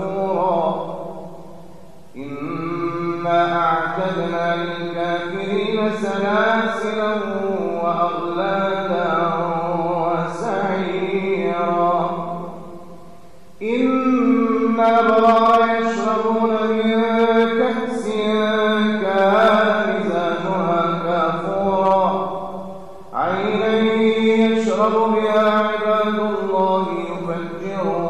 كفورا. إنا أعتدنا للكافرين سلاسلا وأغلالا وسعيرا. إن الأبرار يشربون من كأس كان مزاجها كافورا عينا يشرب بها عباد الله يفجرونها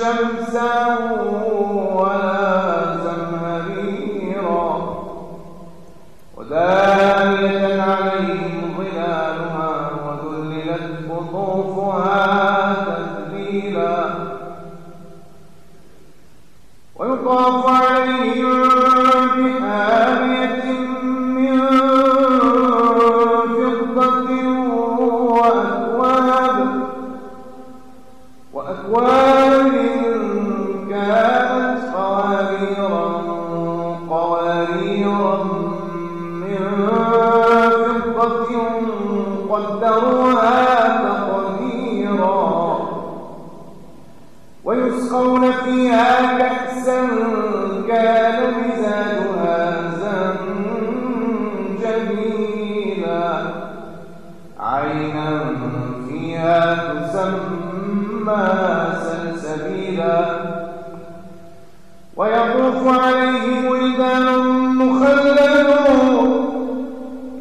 شمسا ولا زمهريرا ودانية عليهم ظلالها وذللت قطوفها تذليلا.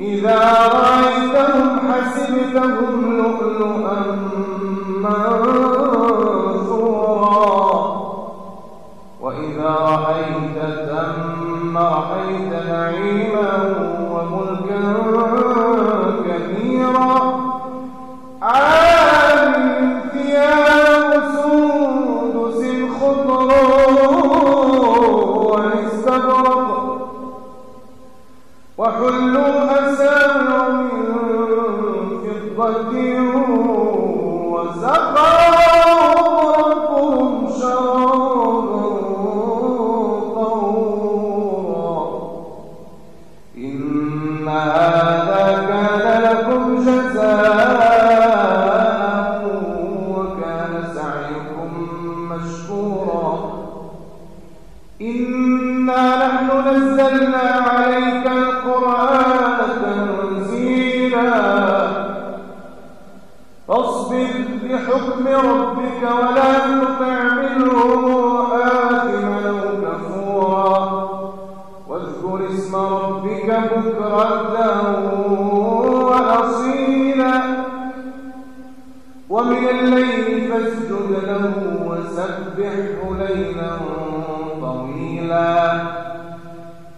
إذا رأيتهم حسبتهم لؤلؤا منثورا. وإذا رأيت ثم رأيت نعيما وملكا كبيرا. عالم ثياب سندس خضر واستبرق وحلوا إنا نحن نزلنا عليك له وسبحه ليلا طويلا.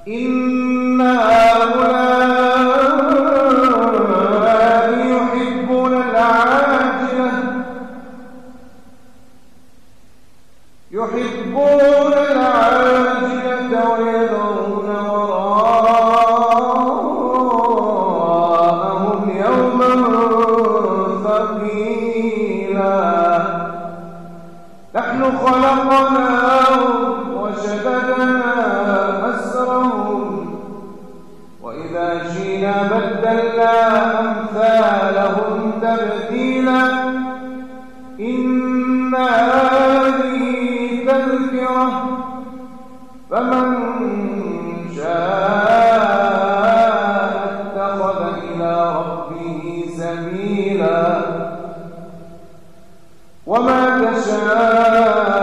إن هؤلاء يحبون العاجلة. يحبون وشددنا وإذا بدلنا أمثالهم تبديلا. إن تذكرة. فمن شاء اتخذ إلى ربه سبيلا. وما تشاءون